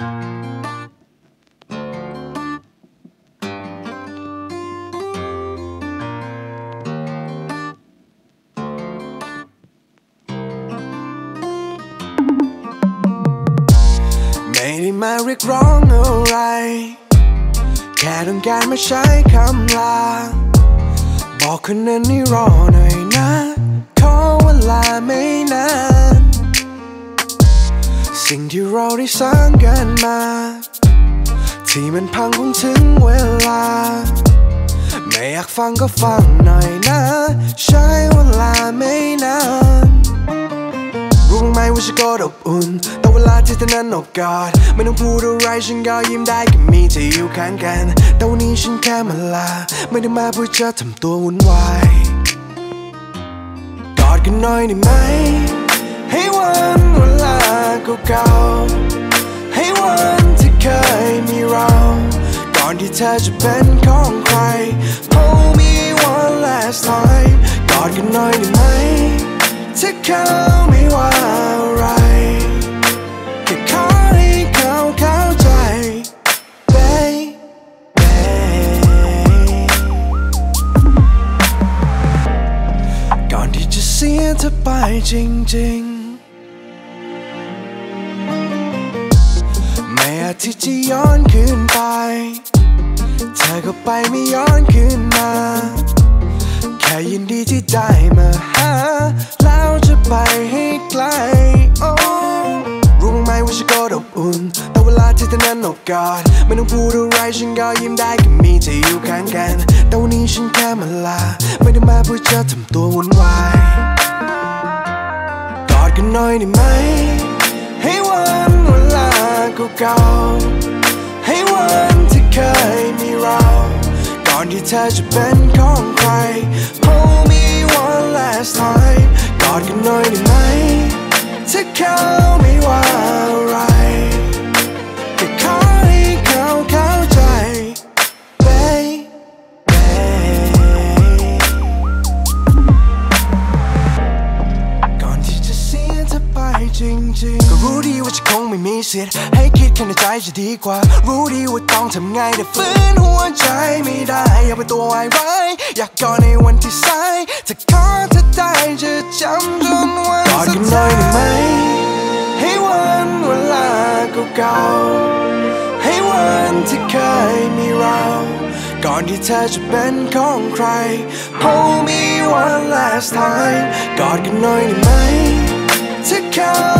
ไม่ได้มาเรียกร้องอะไร แค่ต้องการมาใช้คำลา บอกคนนั้นให้รอหน่อยนะ ขอเวลาไม่ สิ่งที่เราได้สร้างกันมา ที่มันพังคงถึงเวลา ไม่อยากฟังก็ฟังหน่อยนะ ใช้เวลาไม่นานรู้ไหมว่าฉันก็อบอุ่น แต่เวลาที่เธอนั้นอบกอดไม่ต้องพูดอะไรฉันก็ยิ้มได้แค่มีเธออยู่ข้างกัน แต่วันนี้ฉันแค่มาลา ไม่ได้มาเพื่อจะทำตัววุ่นวายกอดกันหน่อยได้ไหม ให้วันเวลา ธอจะเป็นของใคร Hold me one last time กอดกันหน่อยได้ไหมถ้าเขาไม่ว่าอะไรแค่ขอให้เขาเข้าใจ baby ก่อนที่จะเสียเธอไปจริง ๆไม่อาจที่จะย้อนคืนไป เธอก็ไปไม่ย้อนคืนมา แค่ยินดีที่ได้มาหา แล้วจะไปให้ไกล โอ้รู้ไหมว่าฉันก็อบอุ่น แต่เวลาที่เธอนั้นอกอดไม่ต้องพูดอะไรฉันก็ยิ้มได้แค่มีเธออยู่ข้างกัน แต่วันนี้ฉันแค่มาลา ไม่ได้มาเพื่อจะทำตัววุ่นวายกอดกันหน่อยได้ไหม ให้วันเวลาเก่าๆ ที่เธอจะเป็นของใคร Hold me one last time กอดกันหน่อยได้ไหมถ้าเขาไม่ว่าอะไรแค่ขอให้เขาเข้าใจ baby ก่อนที่จะเสียเธอไปจริงๆ ก็รู้ดีว่าฉันคงไม่มีสิทธิ์ให้คิดแค่ในใจจะดีกว่า รู้ดีว่าต้องทำไงแต่ฝืนหัวใจ ตัววายร้อยากกอดในวันที่สายถ้าขอเธอได้จะจำจนวันสุดท้ายกอดกันหน่อยได้ไหม ให้วันเวลาเก่าๆให้วันที่เคยมีเรา ก่อนที่เธอจะเป็นของใคร Hold me one last time กอดกันหน่อยได้ไหมถ้าเขาไม่ว่า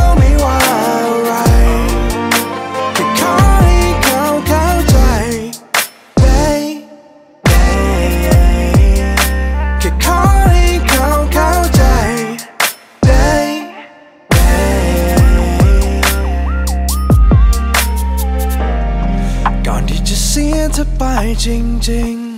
ก่อนที่